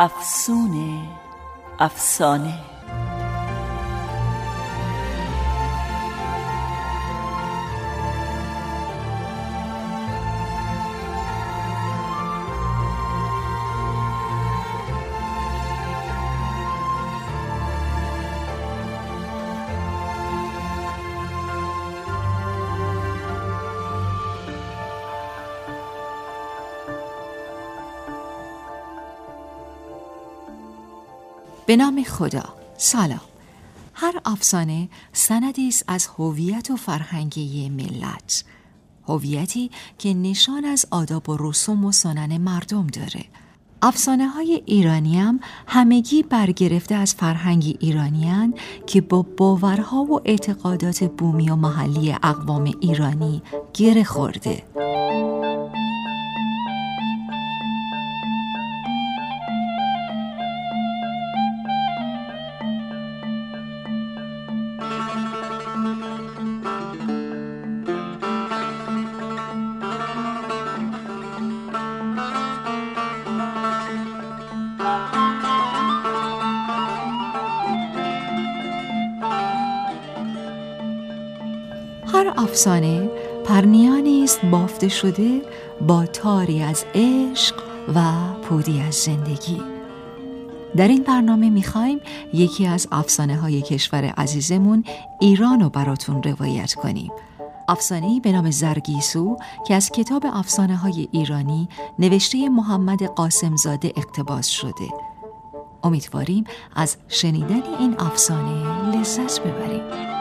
افسونه افسانه. به نام خدا. سلام. هر افسانه سندی است از هویت و فرهنگی ملت. هویتی که نشان از آداب و رسوم و سنن مردم داره. افسانه های ایرانی هم همگی برگرفته از فرهنگ ایرانیان که با باورها و اعتقادات بومی و محلی اقوام ایرانی گره خورده. افسانه پرنیانی است بافته شده با تاری از عشق و پودی از زندگی. در این برنامه می‌خوایم یکی از افسانه های کشور عزیزمون ایران رو براتون روایت کنیم. افسانه‌ای به نام زرگیسو که از کتاب افسانه های ایرانی نوشته محمد قاسمزاده اقتباس شده. امیدواریم از شنیدن این افسانه لذت ببریم.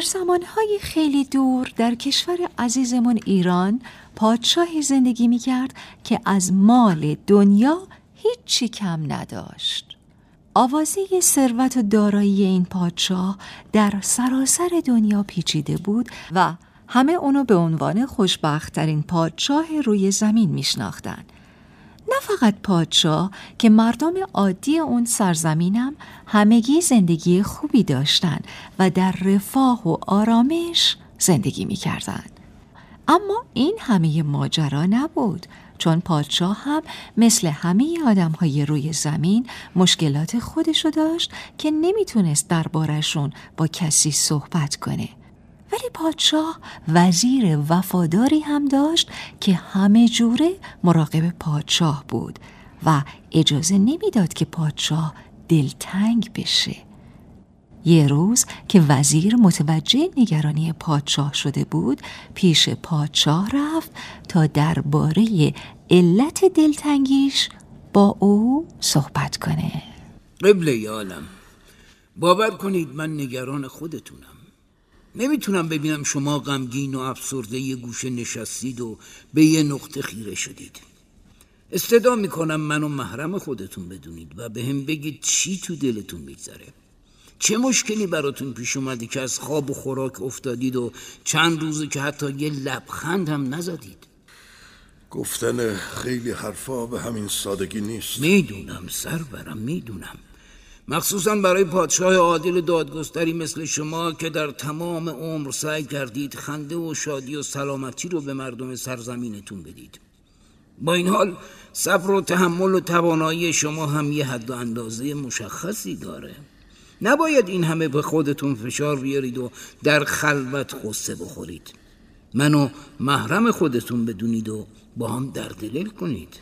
در زمانهای خیلی دور در کشور عزیزمون ایران پادشاهی زندگی می کرد که از مال دنیا هیچی کم نداشت آوازه ثروت و دارایی این پادشاه در سراسر دنیا پیچیده بود و همه اونو به عنوان خوشبختترین پادشاه روی زمین میشناختند. نه فقط پادشاه که مردم عادی اون سرزمینم همگی زندگی خوبی داشتند و در رفاه و آرامش زندگی می‌کردند. اما این همه ماجرا نبود چون پادشاه هم مثل همه آدم های روی زمین مشکلات خودشو داشت که نمی‌تونست دربارشون با کسی صحبت کنه ولی پادشاه وزیر وفاداری هم داشت که همه جوره مراقب پادشاه بود و اجازه نمی‌داد که پادشاه دلتنگ بشه. یه روز که وزیر متوجه نگرانی پادشاه شده بود پیش پادشاه رفت تا درباره علت دلتنگیش با او صحبت کنه. قبله عالم باور کنید من نگران خودتونم. نمی‌تونم ببینم شما غمگین و افسرده یه گوشه نشستید و به یه نقطه خیره شدید. استدا می‌کنم منو محرم خودتون بدونید و به هم بگید چی تو دلتون میگذره. چه مشکلی براتون پیش اومده که از خواب و خوراک افتادید و چند روزه که حتی یه لبخند هم نزدید؟ گفتن خیلی حرفا به همین سادگی نیست. می‌دونم سرورم می‌دونم. مخصوصا برای پادشاه عادل دادگستری مثل شما که در تمام عمر سعی کردید خنده و شادی و سلامتی رو به مردم سرزمینتون بدید. با این حال صبر و تحمل و توانایی شما هم یه حد و اندازه مشخصی داره. نباید این همه به خودتون فشار بیارید و در خلوت قصه بخورید. منو محرم خودتون بدونید و با هم درد دل کنید.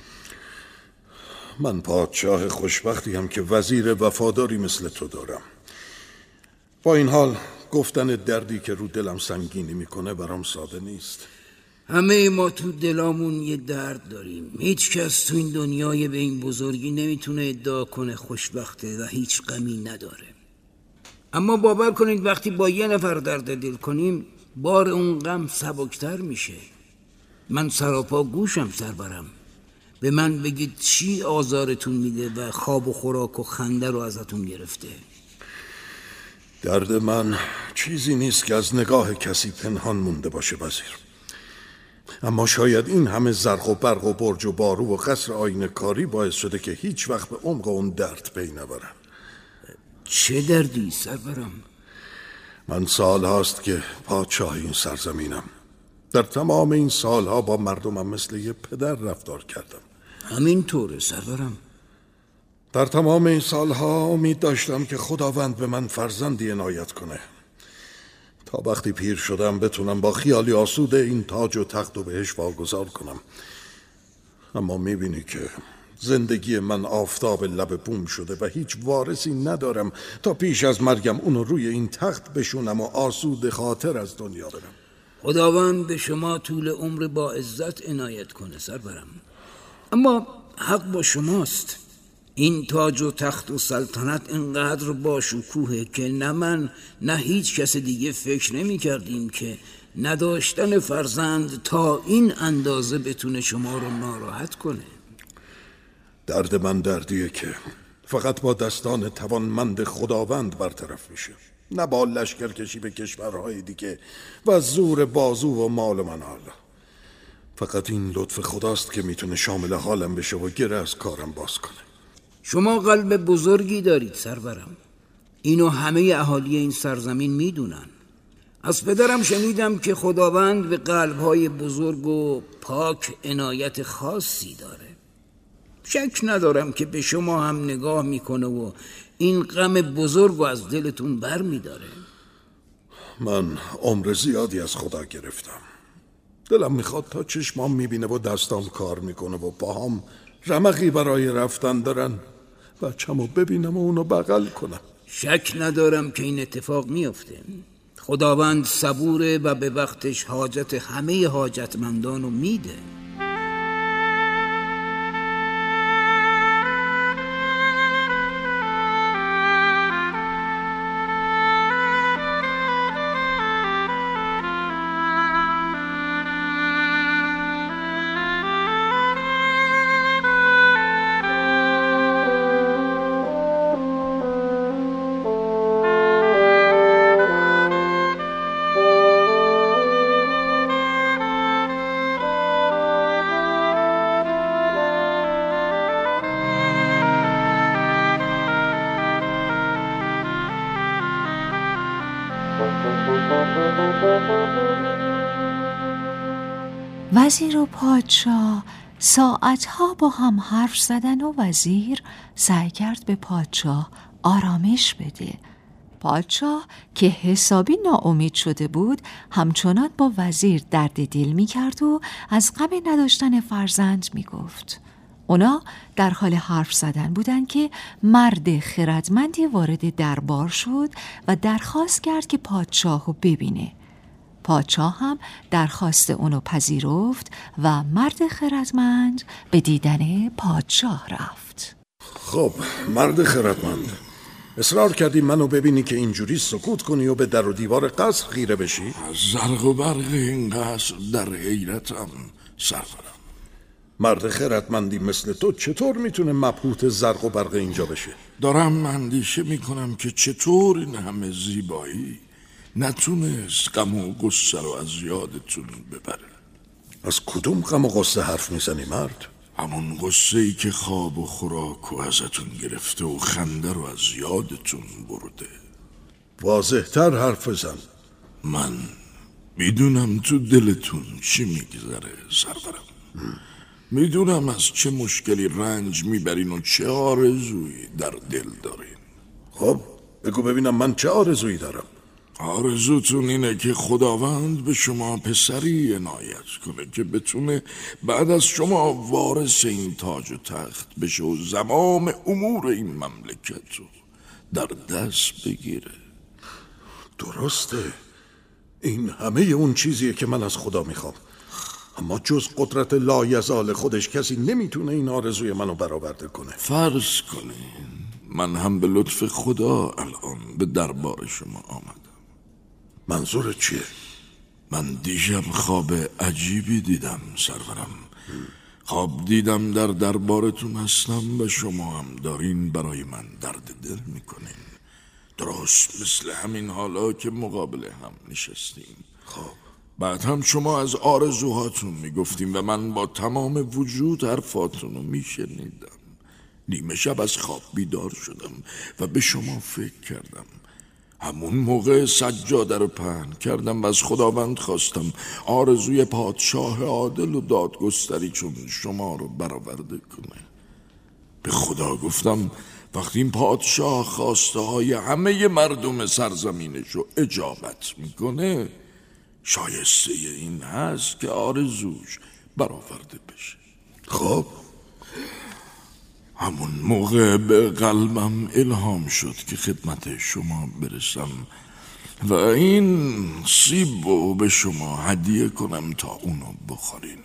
من پادشاه خوشبختی هم که وزیر وفاداری مثل تو دارم. با این حال گفتن دردی که رو دلم سنگینی می‌کنه برام ساده نیست. همه ما تو دلامون یه درد داریم. هیچ کس تو این دنیای به این بزرگی نمی‌تونه ادعا کنه خوشبخته و هیچ غمی نداره. اما باور کنید وقتی با یه نفر درد دل کنیم بار اون غم سبکتر میشه. من سراپا گوشم سربرم. به من بگید چی آزارتون میده و خواب و خوراک و خنده رو ازتون گرفته؟ درد من چیزی نیست که از نگاه کسی پنهان مونده باشه وزیر. اما شاید این همه زرق و برق و برج و بارو و قصر آینه کاری باعث شده که هیچ وقت به عمق اون درد پی نبرم. چه دردی سربرم من سال هاست که پادشاه این سرزمینم. در تمام این سالها با مردمم مثل یه پدر رفتار کردم. همین طوره سرورم. در تمام این سالها امید داشتم که خداوند به من فرزندی عنایت کنه. تا وقتی پیر شدم بتونم با خیالی آسوده این تاج و تخت و بهش واگذار کنم. اما می‌بینی که زندگی من آفتاب لب بوم شده و هیچ وارثی ندارم تا پیش از مرگم اونو روی این تخت بشونم و آسود خاطر از دنیا برم. خداوند به شما طول عمر با عزت عنایت کنه سرورم. اما حق با شماست. این تاج و تخت و سلطنت انقدر با شکوهه که نه من نه هیچ کس دیگه فکر نمی کردیم که نداشتن فرزند تا این اندازه بتونه شما رو ناراحت کنه. درد من دردیه که فقط با دستان توانمند خداوند برطرف میشه. نه با لشکر کشی به کشورهای دیگه و زور بازو و مال و منال فقط این لطف خداست که می‌تونه شامل حالم بشه و گره از کارم باز کنه. شما قلب بزرگی دارید سرورم. اینو همه اهالی این سرزمین می‌دونن. از پدرم شنیدم که خداوند به قلبهای بزرگ و پاک عنایت خاصی داره. شک ندارم که به شما هم نگاه می‌کنه و این غم بزرگ و از دلتون بر میداره من عمر زیادی از خدا گرفتم. دلم می‌خواد تا چشمام می‌بینه و دستام کار می‌کنه و پاهام رمقی برای رفتن دارن. بچه‌مو ببینم و اونو بغل کنم. شک ندارم که این اتفاق میافته. خداوند صبوره و به وقتش حاجت همه حاجتمندان رو میده. وزیر و پادشاه ساعتها با هم حرف زدن و وزیر سعی کرد به پادشاه آرامش بده. پادشاه که حسابی ناامید شده بود همچنان با وزیر درد دل می کرد و از غم نداشتن فرزند می گفت اونا در حال حرف زدن بودند که مرد خردمندی وارد دربار شد و درخواست کرد که پادشاه رو ببینه. پادشاه هم درخواست اونو پذیرفت و مرد خردمند به دیدن پادشاه رفت. خب مرد خردمند اصرار کردی منو ببینی که اینجوری سکوت کنی و به در و دیوار قصر خیره بشی؟ زرق و برق این قصر در حیرتم سرورم مرد خردمندی مثل تو چطور می‌تونه مبهوت زرق و برق اینجا بشه؟ دارم اندیشه می‌کنم که چطور این همه زیبایی نتونست غم و گسه رو از یادتون ببره. از کدوم غم و غصه حرف می‌زنی مرد؟ همون غصه ای که خواب و خوراک و ازتون گرفته و خنده رو از یادتون برده. واضحتر حرف بزن. من می‌دونم تو دلتون چی میگذره سرورم. می‌دونم از چه مشکلی رنج می‌برین و چه آرزویی در دل دارین. خب بگو ببینم من چه آرزویی دارم. آرزوتون اینه که خداوند به شما پسری عنایت کنه که بتونه بعد از شما وارث این تاج و تخت بشه و زمام امور این مملکت رو در دست بگیره. درسته. این همه اون چیزیه که من از خدا می‌خوام. اما جز قدرت لایزال خودش کسی نمی‌تونه این آرزوی منو برآورده کنه. فرض کنین من هم به لطف خدا الان به دربار شما آمدم. منظور چیه؟ من دیشب خواب عجیبی دیدم سرورم. خواب دیدم در دربارتون هستم و شما هم دارین برای من درد دل می‌کنین. درست مثل همین حالا که مقابل هم نشستیم. خب. بعد هم شما از آرزوهاتون می‌گفتیم و من با تمام وجود حرفاتون رو میشنیدم. نیمه شب از خواب بیدار شدم و به شما فکر کردم. همون موقع سجاده رو پهن کردم و از خداوند خواستم آرزوی پادشاه عادل و دادگستری چون شما رو برآورده کنه به خدا گفتم وقتی این پادشاه خواسته های همه مردم سرزمینش رو اجابت می‌کنه شایسته این هست که آرزوش برآورده بشه. خب همون موقع به قلبم الهام شد که خدمت شما برسم و این سیب رو به شما هدیه کنم تا اونو بخورین.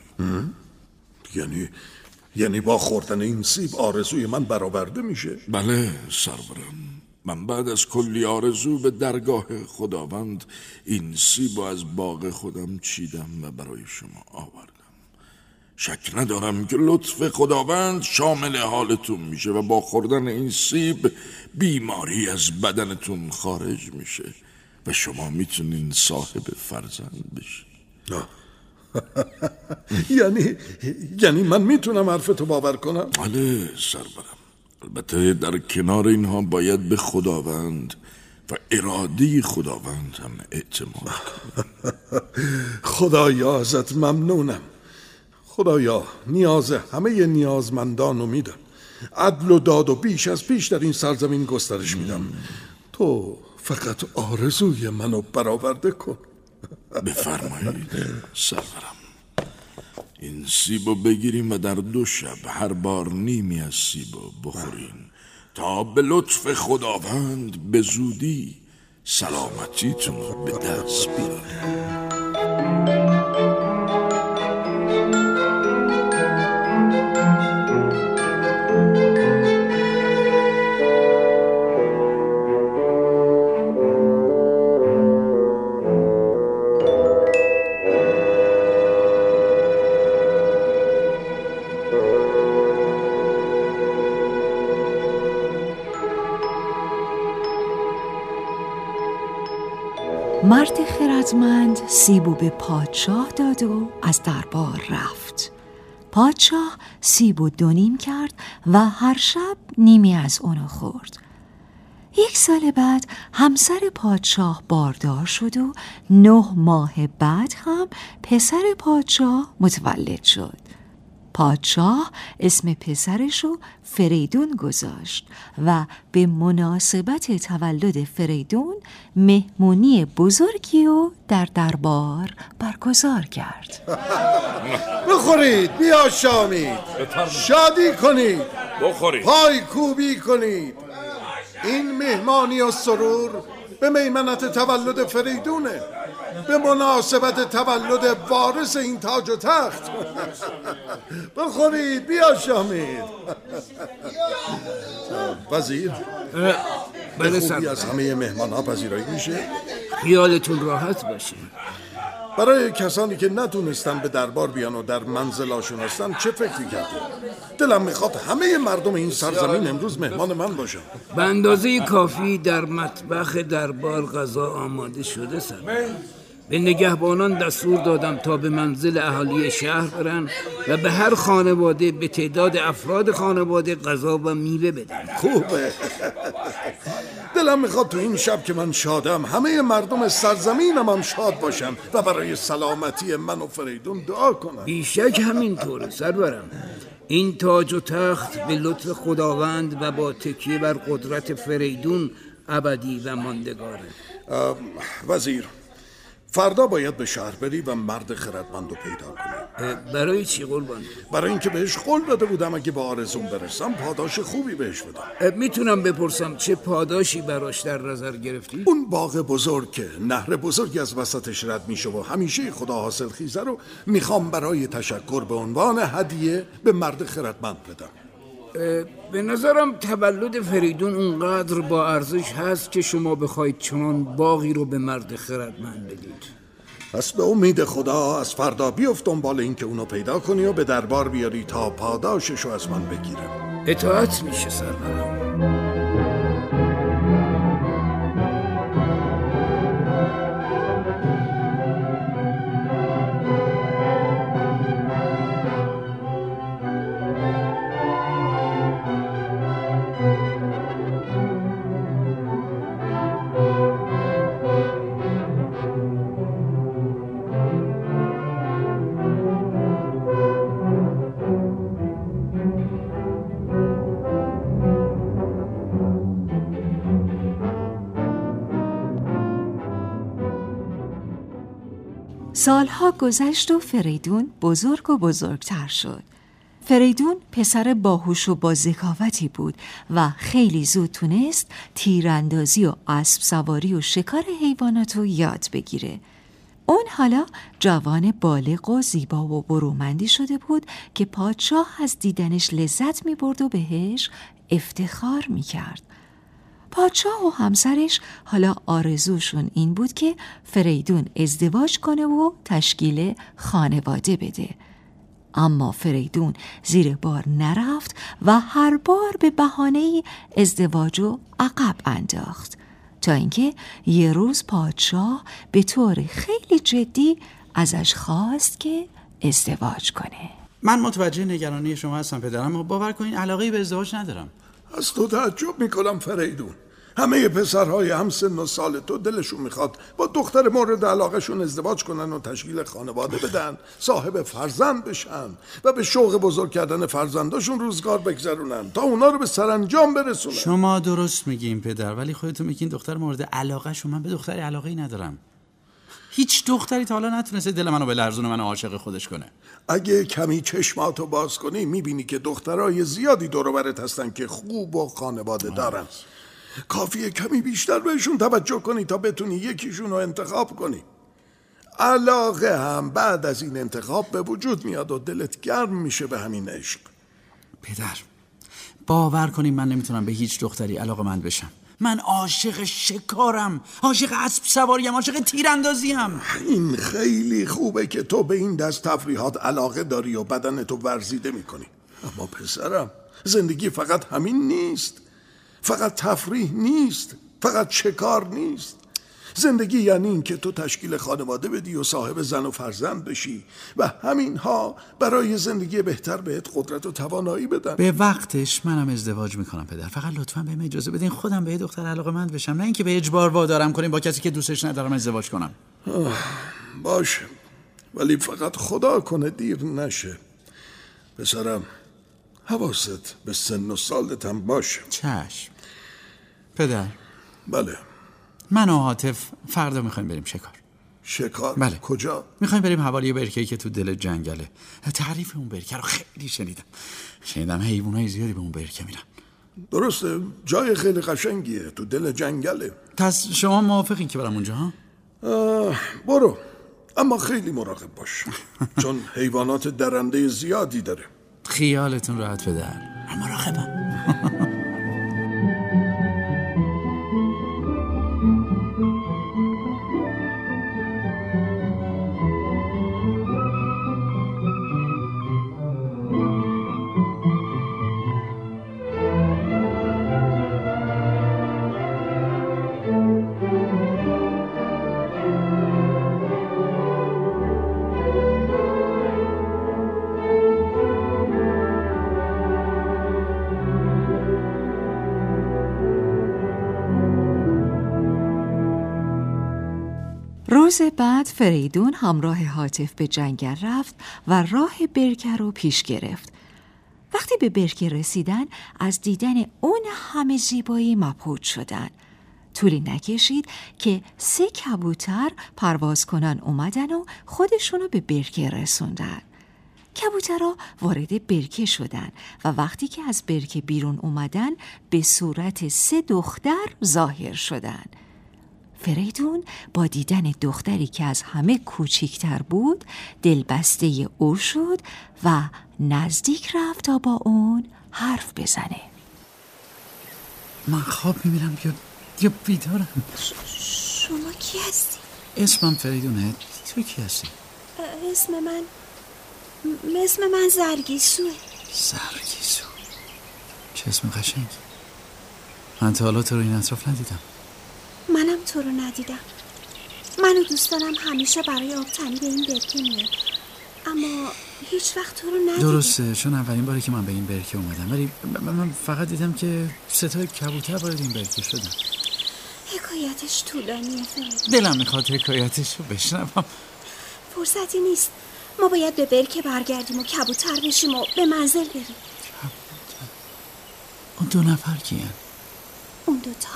یعنی یعنی با خوردن این سیب آرزوی من برآورده میشه؟ بله سرورم. من بعد از کلی آرزو به درگاه خداوند این سیب رو از باغ خودم چیدم و برای شما آوردم شک ندارم که لطف خداوند شامل حالتون میشه و با خوردن این سیب بیماری از بدنتون خارج میشه و شما می‌تونین صاحب فرزند بشین. یعنی یعنی من می‌تونم حرفتو باور کنم؟ بله سرورم البته در کنار اینها باید به خداوند و اراده خداوند هم اعتماد خدایا ازت ممنونم. خدایا نیاز همه نیازمندان رو میدم. عدل و داد و بیش از پیش در این سرزمین گسترش میدم. تو فقط آرزوی منو برآورده کن. بفرمایید سرورم. این سیبو بگیریم و در دو شب هر بار نیمی از سیبو بخورین تا به لطف خداوند به زودی سلامتیتون به دست مرد خردمند سیبو به پادشاه داد و از دربار رفت. پادشاه سیبو دونیم کرد و هر شب نیمی از اونو خورد. یک سال بعد همسر پادشاه باردار شد و نه ماه بعد هم پسر پادشاه متولد شد. پادشاه اسم پسرش رو فریدون گذاشت و به مناسبت تولد فریدون مهمونی بزرگی رو در دربار برگزار کرد. بخورید بیا شامید شادی کنید. بخورید. پای کوبی کنید. این مهمانی و سرور به میمنت تولد فریدونه. به مناسبت تولد وارث این تاج و تخت. بخورید بیا شامید وزیر بله خوبی از همه مهمان ها پذیرایی میشه؟ خیالتون راحت باشه. برای کسانی که نتونستن به دربار بیان و در منزلاشون هستن چه فکری کردی؟ دلم می‌خواد همه مردم این سرزمین امروز مهمان من باشن. به اندازه کافی در مطبخ دربار غذا آماده شده سر به نگهبانان دستور دادم تا به منزل اهالی شهر برن و به هر خانواده به تعداد افراد خانواده غذا و میوه بدن. خوبه. دلم می‌خواد تو این شب که من شادم همه مردم سرزمینم هم شاد باشن و برای سلامتی من و فریدون دعا کنن. بیشک همینطوره سرورم. این تاج و تخت به لطف خداوند و با تکیه بر قدرت فریدون ابدی و ماندگاره. وزیر فردا باید به شهر بری و مرد خردمند رو پیدا کنی. برای چی قربان؟ برای اینکه بهش قول داده بودم اگه به آرزون برسم پاداش خوبی بهش بدم. می‌تونم بپرسم چه پاداشی براش در نظر گرفتی؟ اون باغ بزرگ که نهر بزرگی از وسطش رد میشه و همیشه خدا حاصل خیزه رو می‌خوام برای تشکر به عنوان هدیه به مرد خردمند بدم. به نظرم تولد فریدون اونقدر با ارزش هست که شما بخواید چنان باقی رو به مرد خردمند بدید. پس به امید خدا از فردا بیفت دنبال این که اونو پیدا کنی و به دربار بیاری تا پاداششو از من بگیرم. اطاعت میشه سرورم. سالها گذشت و فریدون بزرگ و بزرگتر شد. فریدون پسر باهوش و با ذکاوتی بود و خیلی زود تونست تیراندازی و اسب سواری و شکار حیوانات رو یاد بگیره. اون حالا جوان بالغ و زیبا و برومندی شده بود که پادشاه از دیدنش لذت می برد و بهش افتخار می کرد. پادشاه و همسرش حالا آرزوشون این بود که فریدون ازدواج کنه و تشکیل خانواده بده. اما فریدون زیر بار نرفت و هر بار به بهانه ازدواج و عقب انداخت. تا اینکه یه روز پادشاه به طور خیلی جدی ازش خواست که ازدواج کنه. من متوجه نگرانی شما هستم پدرم. باور کنین علاقه به ازدواج ندارم. از تو تعجب می‌کنم فریدون. همه پسرهای هم سن و سال تو دلشون می‌خواد با دختر مورد علاقهشون ازدواج کنن و تشکیل خانواده بدن صاحب فرزند بشن و به شوق بزرگ کردن فرزنداشون روزگار بگذرونن تا اونا رو به سرانجام برسونن. شما درست میگین پدر ولی خودتون میگین دختر مورد علاقه شما من به دختری علاقه ای ندارم. هیچ دختری تا حالا نتونسته دل منو به لرزون منو عاشق خودش کنه. اگه کمی چشماتو باز کنی می‌بینی که دخترای زیادی دور هستن که خوب و خانواده دارن. کافیه کمی بیشتر بهشون توجه کنی تا بتونی یکیشون رو انتخاب کنی. علاقه هم بعد از این انتخاب به وجود میاد و دلت گرم میشه به همین عشق. پدر باور کنیم من نمی‌تونم به هیچ دختری علاقه من بشم. من عاشق شکارم عاشق اسب سواریم عاشق تیراندازیم. این خیلی خوبه که تو به این دست تفریحات علاقه داری و بدن تو ورزیده می‌کنی. اما پسرم زندگی فقط همین نیست. فقط تفریح نیست فقط شکار نیست. زندگی یعنی این که تو تشکیل خانواده بدی و صاحب زن و فرزند بشی و همین ها برای زندگی بهتر بهت قدرت و توانایی بدن. به وقتش منم ازدواج می‌کنم پدر. فقط لطفا بهم اجازه بدین خودم به دختر علاقه مند بشم. نه اینکه به اجبار وادارم کنیم با کسی که دوستش ندارم ازدواج کنم. باشه. ولی فقط خدا کنه دیر نشه. پسرم حواست به سن و سالت هم باشه. چشم. پدر. بله. من و حاطف فردا می‌خوایم بریم شکار. شکار؟ بله. کجا؟ می‌خوایم بریم حوالی برکه‌ای که تو دل جنگله. تعریف اون برکه رو خیلی شنیدم. شنیدم حیوانای زیادی به اون برکه میرن. درسته. جای خیلی قشنگیه. تو دل جنگله. پس شما موافقین که برم اونجا ها؟ برو. اما خیلی مراقب باش. چون حیوانات درنده زیادی داره. خیالتون راحت پدر. مراقبم. روز بعد فریدون همراه حاطف به جنگل رفت و راه برکه رو پیش گرفت. وقتی به برکه رسیدن از دیدن اون همه زیبایی مبهوت شدن. طولی نکشید که سه کبوتر پرواز کنن اومدن و خودشونو به برکه رسوندن کبوترها وارد برکه شدن و وقتی که از برکه بیرون اومدن به صورت سه دختر ظاهر شدن فریدون با دیدن دختری که از همه کوچیکتر بود دلبسته او شد و نزدیک رفت تا با اون حرف بزنه. من خواب می‌بینم یا یا بیدارم؟ شما کی هستی؟ اسمم فریدونه. تو کی هستی؟ اسم من م- اسم من زرگیسوه. زرگیسو. چه اسم قشنگ من تا حالا تو رو این اطراف ندیدم. منم تو رو ندیدم. من و دوستانم همیشه برای آبتنی به این برکه میاد. اما هیچ وقت تو رو ندیدم. درسته چون اولین باری که من به این برکه اومدم. ولی من فقط دیدم که ستای کبوتر وارد این برکه شدن. حکایتش طولانیه فرید دلم می‌خواد حکایتش رو بشنوم. فرصتی نیست. ما باید به برکه برگردیم و کبوتر بشیم و به منزل بریم. اون دو نفر کیان؟ اون دوتا.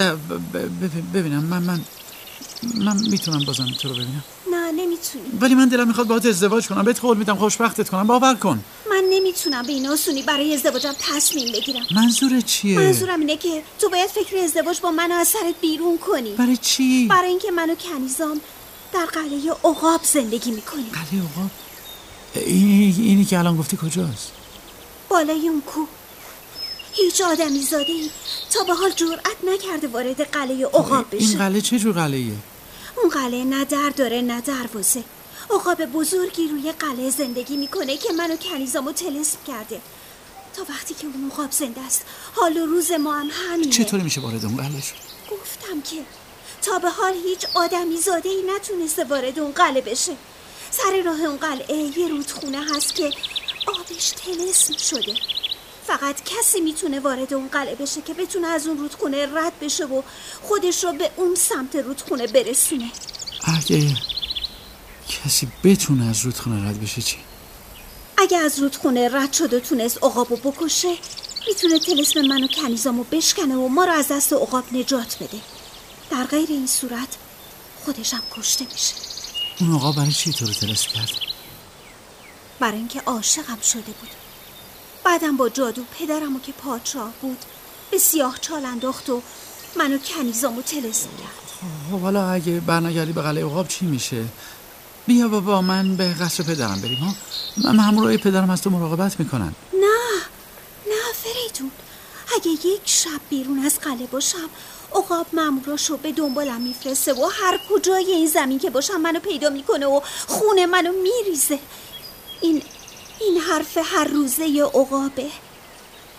ب- ب- ببینم من من من می‌تونم بازم تو رو ببینم. نه نمی‌تونی. ولی من دلم می‌خواد باهات ازدواج کنم. بهت قول میدم خوشبختت کنم. باور کن. من نمی‌تونم به این آسونی برای ازدواجم تصمیم بگیرم. منظور چیه؟ منظورم اینه که تو باید فکر ازدواج با من از سرت بیرون کنی. برای چی؟ برای اینکه من و کنیزام در قلعه عقاب زندگی می‌کنیم. قلعه عقاب؟ این اینی که الان گفتی کجاست؟ بالای اون کو هیچ آدمی زاده ای. تا به حال جرأت نکرده وارد قلعه عقاب این بشه. قلعه چه جور قلعه اون قلعه نه در داره نه دروازه. عقاب بزرگی روی قلعه زندگی می‌کنه که منو کنیزامو تلسم کرده. تا وقتی که اون عقاب زنده است حال و روز ما هم همینه. چطوری میشه وارد اون قلعه شد؟ گفتم که تا به حال هیچ آدمی زاده ای نتونسته وارد اون قلعه بشه. سر راه اون قلعه یه رودخونه هست که آبش تلسم شده. فقط کسی می‌تونه وارد اون قلعه بشه که بتونه از اون رودخونه رد بشه و خودش رو به اون سمت رودخونه برسونه. اگه کسی بتونه از رودخونه رد بشه چی؟ اگه از رودخونه رد شد و تونست عقابو بکشه می‌تونه تلسم من و کنیزامو بشکنه و ما رو از دست عقاب نجات بده. در غیر این صورت خودشم کشته میشه. اون آقا برای چی تو رو تلسم کرد؟ برای اینکه عاشقم شده بود. بعدم با جادو پدرمو که پادشاه بود به سیاه چال انداخت و منو کنیزامو تلسم کرد. خب حالا اگه برنگردی به قلعه عقاب چی میشه؟ بیا بابا من به قصر پدرم بریم ها؟ من همراه پدرم از تو مراقبت می‌کنن. نه نه فریدون اگه یک شب بیرون از قلعه باشم عقاب ماموراشو به دنبالم میفرسته و هر کجای این زمین که باشم منو پیدا می‌کنه و خونه منو میریزه. این این حرف هر روزه عقابه.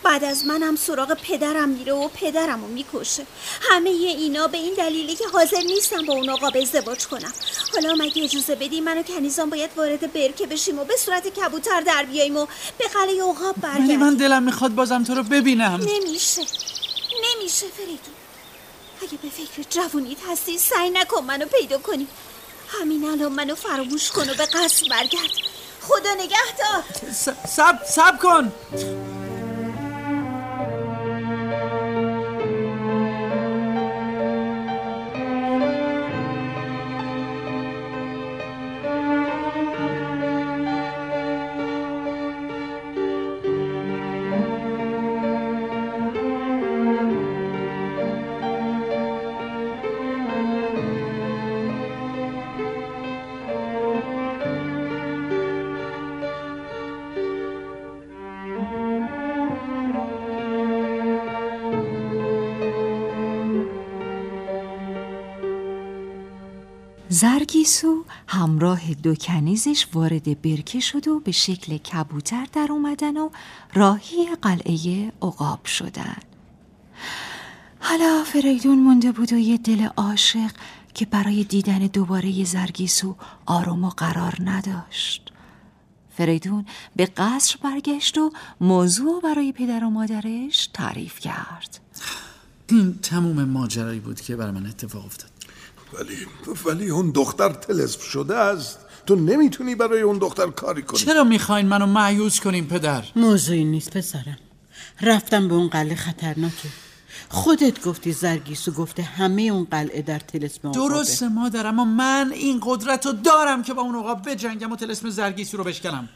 بعد از منم سراغ پدرم میره و پدرمو می‌کشه. همه اینا به این دلیله که حاضر نیستم با اون عقاب ازدواج کنم. حالا مگه اجازه بدی من و کنیزان باید وارد برکه بشیم و به صورت کبوتر در بیاییم و به قلعه عقاب برگردیم. من دلم می‌خواد بازم تو رو ببینم. نمیشه. نمیشه فریدون. اگه به فکر جوونیت هستی سعی نکن منو پیدا کنی. همین الان منو فراموش کن و به قصر برگرد. خدا نگهدار. سب سب کن. زرگیسو همراه دو کنیزش وارد برکه شد و به شکل کبوتر در اومدن و راهی قلعه عقاب شدن. حالا فریدون مونده بود و یه دل عاشق که برای دیدن دوباره زرگیسو آروم و قرار نداشت. فریدون به قصر برگشت و موضوع برای پدر و مادرش تعریف کرد. این تموم ماجرایی بود که برای من اتفاق افتاد. ولی ولی اون دختر تلسم شده است. تو نمی‌تونی برای اون دختر کاری کنی. چرا می‌خواین منو معیوز کنین پدر؟ موضوعی نیست پسرم. رفتم به اون قلعه خطرناکه. خودت گفتی زرگیسو گفته همه اون قلعه در تلسم عقابه درسته مادر اما من این قدرت رو دارم که با اون عقاب بجنگم و تلسم زرگیسو رو بشکنم.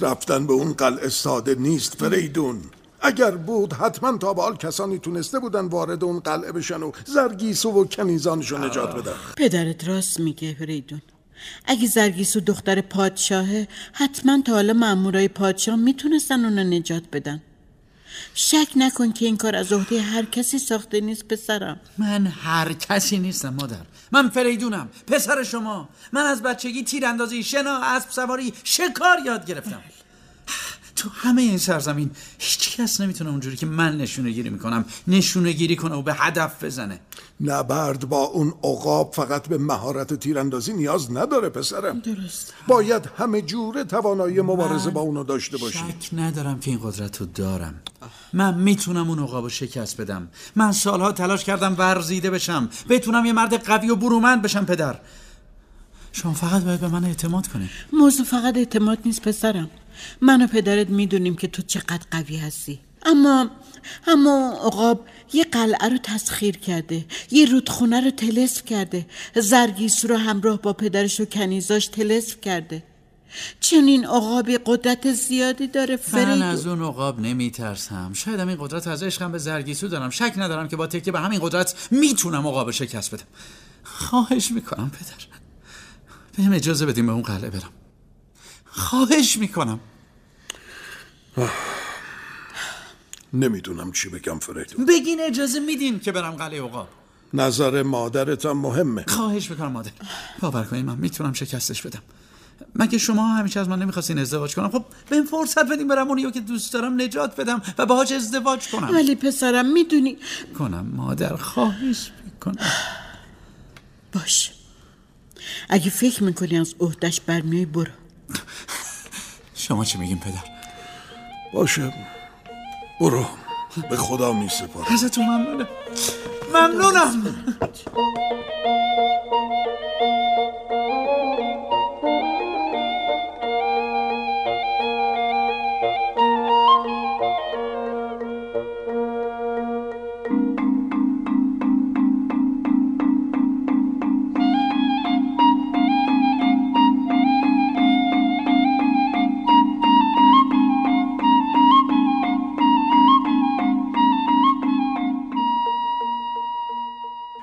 رفتن به اون قلعه ساده نیست فریدون. اگر بود حتما تا به حال کسانی تونسته بودن وارد اون قلعه بشن و زرگیسو و کنیزانشو نجات بدن. پدرت راست میگه فریدون اگه زرگیسو دختر پادشاهه حتما تا حالا مامورای پادشاه می‌تونستن اونو نجات بدن. شک نکن که این کار از عهده هر کسی ساخته نیست پسرم. من هر کسی نیستم مادر. من فریدونم پسر شما. من از بچگی تیراندازی شنا اسب سواری شکار یاد گرفتم. تو همه این سرزمین هیچ کس نمی‌تونه اونجوری که من نشونه گیری می‌کنم نشونه گیری کنه و به هدف بزنه. نبرد با اون عقاب فقط به مهارت تیراندازی نیاز نداره پسرم. درست. باید همه جوره توانایی مبارزه با اونو داشته باشی. شک ندارم که این قدرت رو دارم. من می‌تونم اون عقاب رو شکست بدم. من سالها تلاش کردم ورزیده بشم. بتونم یه مرد قوی و برومند بشم پدر. شما فقط باید به من اعتماد کنید موضوع فقط اعتماد نیست پسرم. من و پدرت می‌دونیم که تو چقدر قوی هستی. اما اما عقاب یه قلعه رو تسخیر کرده یه رودخونه رو تلسف کرده زرگیسو رو همراه با پدرش و کنیزاش تلسف کرده. چون این عقابی قدرت زیادی داره من فرید از اون عقاب نمیترسم. شاید این قدرت از عشقم به زرگیسو دارم. شک ندارم که با تکیه به همین قدرت می‌تونم عقاب رو شکست بدم. خواهش می‌کنم پدر. بهم اجازه بدیم به اون قلعه برم. خواهش می‌کنم. نمی‌دونم چی بگم فریدون. بگین اجازه میدین که برم قلعه عقاب. نظر مادرتم مهمه. خواهش می‌کنم مادر. باور کنید من می‌تونم شکستش بدم. مگه شما همیشه از من نمی‌خواستین ازدواج کنم؟ خب بهم فرصت بدین برم اونی رو که دوست دارم نجات بدم و باهاش ازدواج کنم. ولی پسرم می‌دونی کنم مادر خواهش می‌کنم. باش. اگه فکر می‌کنی از عهدش برمیای برو. شما چی میگین پدر؟ باشه. برو. به خدا می سپارم. ازتون ممنونم. ممنونم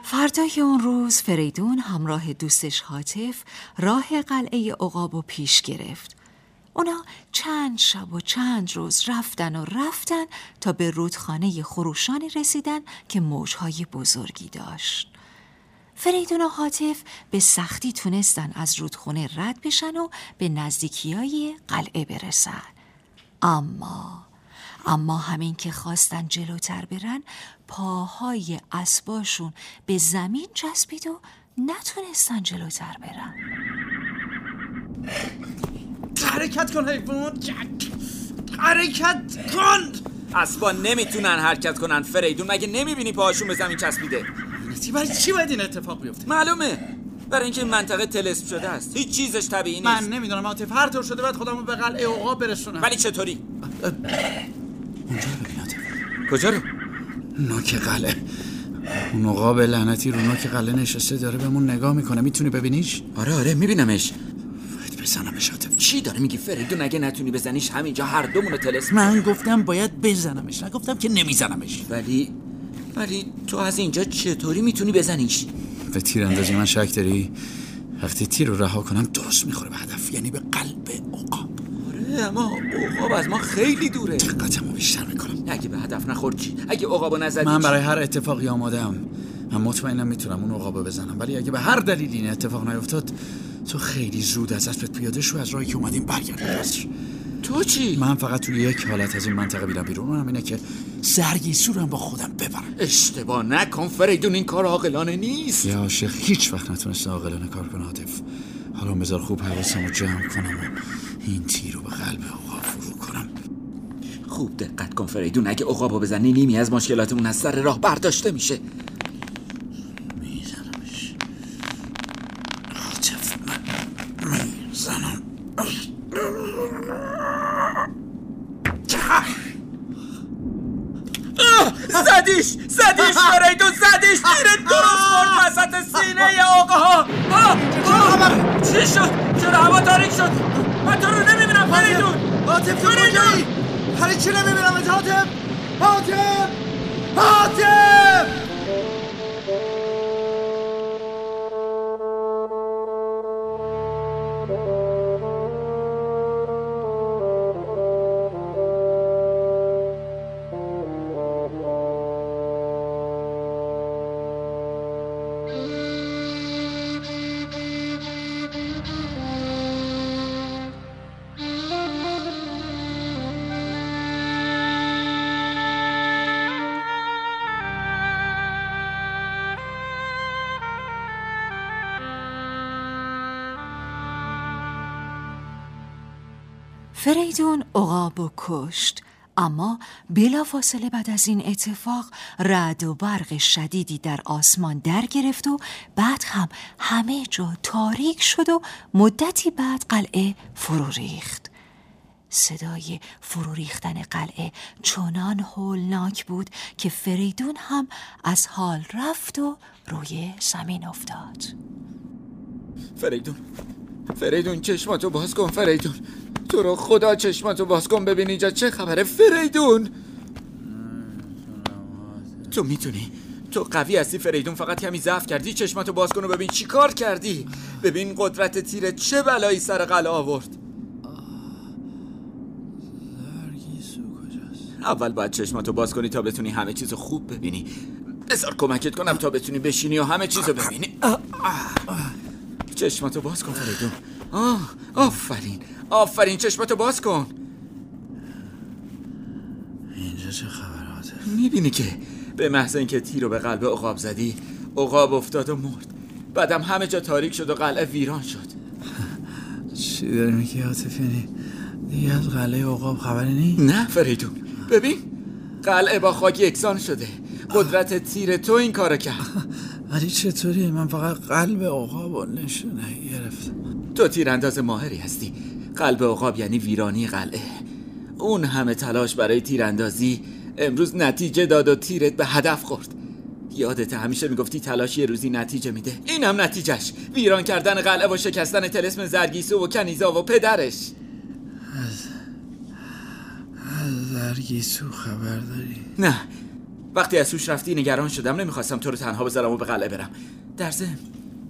فردای اون روز فریدون همراه دوستش حاطف راه قلعه عقاب و پیش گرفت. اونا چند شب و چند روز رفتن و رفتن تا به رودخانه خروشانی رسیدن که موجهای بزرگی داشت. فریدون و حاطف به سختی تونستن از رودخانه رد بشن و به نزدیکی های قلعه برسن. اما اما همین که خواستن جلوتر برن پاهای اسباشون به زمین چسبید و نتونستن جلوتر برن. حرکت کن حیوان. حرکت کن. اسبا نمی‌تونن حرکت کنن فریدون. مگه نمی‌بینی پاهاشون به زمین چسبیده؟ برای چی باید این اتفاق بیفته؟ معلومه. برای اینکه این منطقه تلسم شده است. هیچ چیزش طبیعی نیست. من نمی‌دونم عاطف. هر طور شده باید خودمو به قلعه عقاب برسونم. ولی چطوری؟ اونجا رو عاطف کجا رو؟ نوک قلعه. اون عقاب لعنتی رو نوک قلعه نشسته داره بهمون نگاه می‌کنه. می‌تونی ببینیش؟ آره آره میبینمش. باید بزنمش عاطف چی داره میگی فریدون اگه نتونی بزنیش همینجا؟ هر دومونو تلسم من گفتم باید بزنمش نگفتم که نمیزنمش. ولی ولی تو از اینجا چطوری می‌تونی بزنیش؟ به تیراندازی من شک داری؟ وقتی تیر رو رها کنم درست می‌خوره به هدف. یعنی به قلب. اما عقاب از ما خیلی دوره. دقتمو بیشتر می‌کنم؟ اگه به هدف نخورد چی؟ اگه عقابو نزدی من؟ برای هر اتفاقی آمادم من مطمئنم می‌تونم اون عقابو بزنم. ولی اگه به هر دلیلی این اتفاق نیفتاد تو خیلی زود از اسبت پیاده شو از راهی که اومدیم برگرد. تو چی؟ من فقط توی یک حالت از این منطقه بیرم بیرون. اونم اینه که سرگیسو رو هم با خودم ببرم. اشتباه نکن فریدون این کار عاقلانه نیست. یه عاشق هیچ وقت نتونسته عاقلانه کار کنه حالا بذار خوب حواسمو جمع کنم و این تیر رو به قلب عقاب فرو کنم. خوب دقت کن فریدون اگه عقابو بزنی نیمی از مشکلاتمون از سر راه برداشته میشه. 向前向前向前 فریدون عقاب و کشت. اما بلافاصله بعد از این اتفاق رعد و برق شدیدی در آسمان در گرفت و بعد هم همه جا تاریک شد و مدتی بعد قلعه فرو ریخت. صدای فرو ریختن قلعه چنان هولناک بود که فریدون هم از حال رفت و روی زمین افتاد. فریدون فریدون چشماتو باز کن فریدون. تو رو خدا چشماتو باز کن ببین اینجا چه خبره. فریدون! تو می‌تونی تو قوی هستی فریدون فقط کمی ضعف کردی چشماتو باز کن و ببین چی کار کردی. ببین قدرت تیره چه بلایی سر قلعه آورد. اول باید چشماتو باز کنی تا بتونی همه چیزو خوب ببینی. بذار کمکت کنم تا بتونی بشینی و همه چیزو ببینی. چشماتو باز کن فریدون. آه آفرین. آفرین چشماتو باز کن. اینجا چه خبراته می‌بینی که به محض اینکه تیر رو به قلب عقاب زدی عقاب افتاد و مرد. بعدم همه جا تاریک شد و قلعه ویران شد. چی داری میگی عاطفی دیگه از قلعه عقاب خبری نی نه فریدون. ببین قلعه با خاک یکسان شده. قدرت تیر تو این کارو کرد. ولی چطوری؟ من فقط قلب عقاب و نشونه گرفتم. تو تیرانداز ماهری هستی. قلب عقاب یعنی ویرانی قلعه. اون همه تلاش برای تیراندازی امروز نتیجه داد و تیرت به هدف خورد. یادت همیشه می‌گفتی تلاش یه روزی نتیجه میده. اینم نتیجهش. ویران کردن قلعه و شکستن تلسم زرگیسو و کنیزا و پدرش. از زرگیسو خبر داری؟ نه. وقتی از سوش رفتی نگران شدم نمی‌خواستم تو رو تنها بذارم و به قلعه برم. در ضمن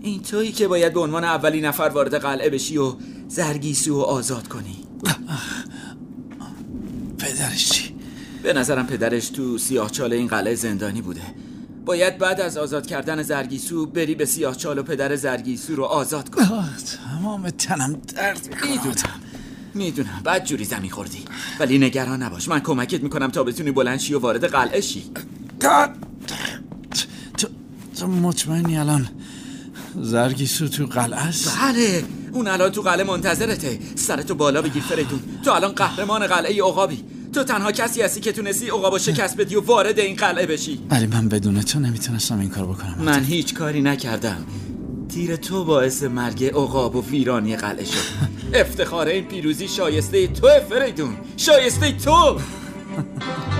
این تویی که باید به عنوان اولی نفر وارد قلعه بشی و زرگیسو و آزاد کنی. پدرش چی؟ به نظرم پدرش تو سیاهچال این قلعه زندانی بوده. باید بعد از آزاد کردن زرگیسو بری به سیاهچال و پدر زرگیسو رو آزاد کنی تمام تنم درد می‌کنه. می‌دونم. بعد جوری زمین خوردی. ولی نگران نباش. من کمکت می‌کنم تا بتونی بلند شی و وارد قلعه شی. تو, تو مطمئنی الان زرگیسو تو قلعه است؟ بله. اون الان تو قلعه منتظرته. سرتو بالا بگیر فریدون. تو الان قهرمان قلعه عقابی. تو تنها کسی هستی که تونستی عقابو شکست بدی و وارد این قلعه بشی. ولی من بدون تو نمی‌تونستم این کار بکنم. من هیچ کاری نکردم. تیر تو باعث مرگ عقاب و ویرانی قلعه شد. افتخار این پیروزی شایسته تو فریدون. شایسته تو.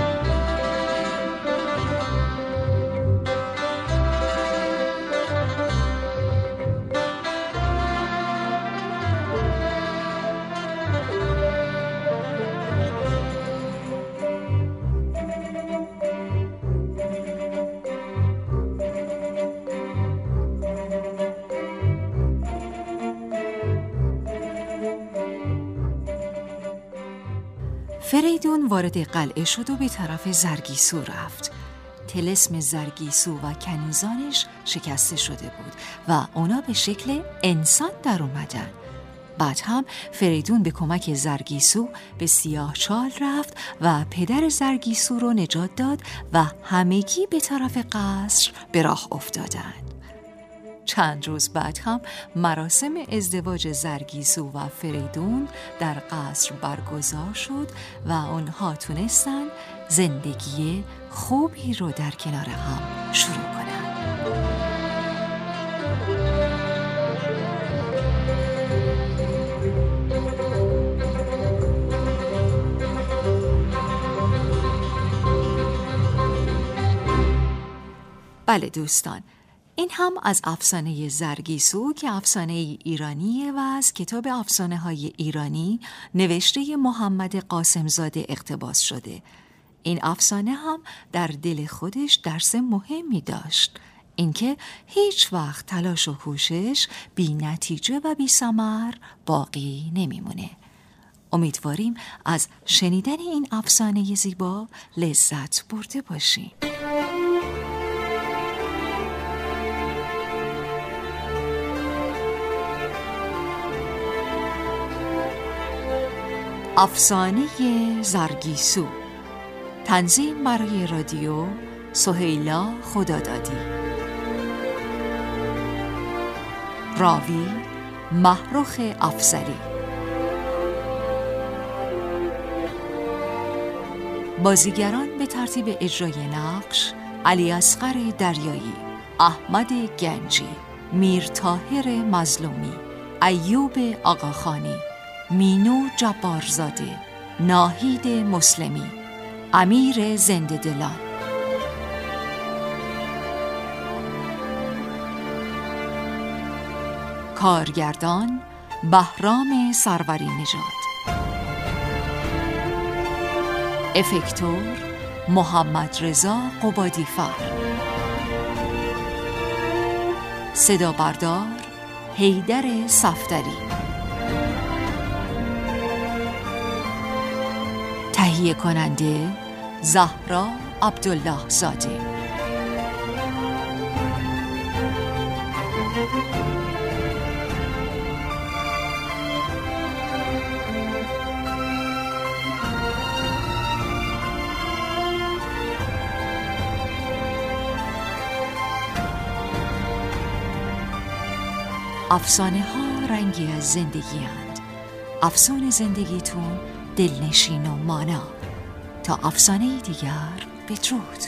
وارد قلعه شد و به طرف زرگیسو رفت. تلسم زرگیسو و کنیزانش شکسته شده بود و اونا به شکل انسان در اومدن. بعد هم فریدون به کمک زرگیسو به سیاه چال رفت و پدر زرگیسو رو نجات داد و همگی به طرف قصر به راه افتادند. چند روز بعد هم مراسم ازدواج زرگیسو و فریدون در قصر برگزار شد و آنها تونستن زندگی خوبی رو در کنار هم شروع کنند. بله دوستان این هم از افسانه زرگیسو که افسانه ایرانیه و از کتاب افسانه های ایرانی نوشته محمد قاسمزاده اقتباس شده. این افسانه هم در دل خودش درس مهمی داشت. اینکه هیچ وقت تلاش و کوشش بی نتیجه و بی سمر باقی نمیمونه. امیدواریم از شنیدن این افسانه زیبا لذت برده باشیم افسانه زرگیسو. تنظیم برای رادیو سهیلا خدادادی. راوی محروخ افزری بازیگران به ترتیب اجرای نقش علی اصغر دریایی احمد گنجی میر تاهر مظلومی ایوب آقاخانی مینو جبارزاده ناهید مسلمی امیر زنده دلان. کارگردان بهرام سروری نژاد. افکتور محمد رضا قبادی فر. صدا بردار حیدر صفدری. تهیه کننده زهرا عبدالله زاده افسانه ها رنگی از زندگی هند. افسانه زندگیتون دلنشین و مانا تا افسانه دیگر بدرود